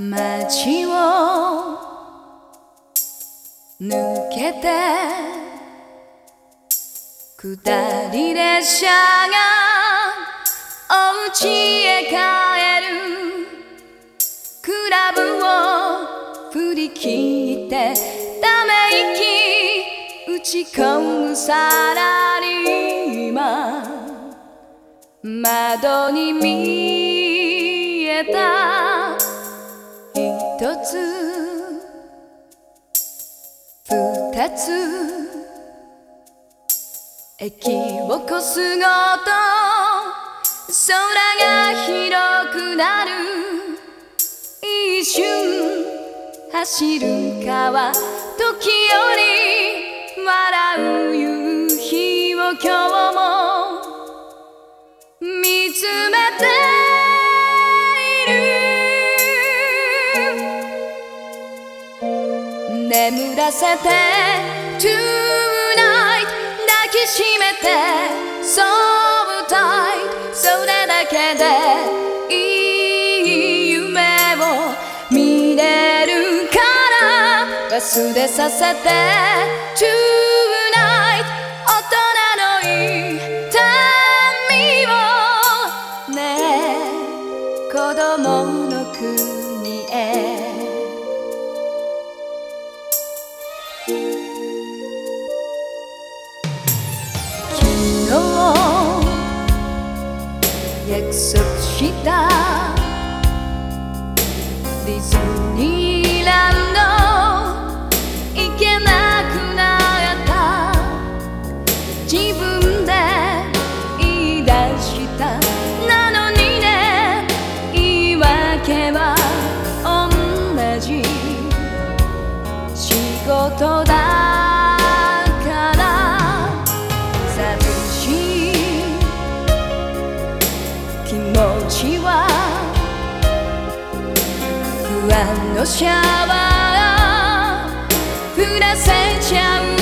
街を抜けて下り列車がお家へ帰る。クラブを振り切ってため息打ち込むサラリーマン。窓に見えた。一つ。二つ。駅を越すごと。空が広くなる。一瞬。走る川。時折。眠らせて Tonight 抱きしめて So tight それだけでいい夢を見れるから忘れさせて Tonight 約束した。ディズニーランド。行けなくなった。自分で言い出した。なのにね。言い訳は同じ。仕事だ。のシャワー降らせちゃう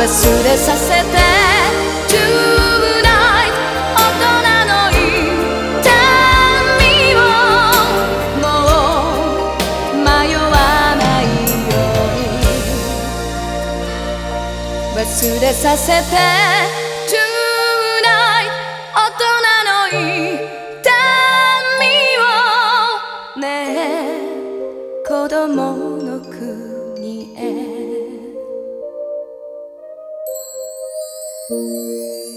忘れさせて。Tonight 大人の痛みをもう迷わないように。忘れさせて。へ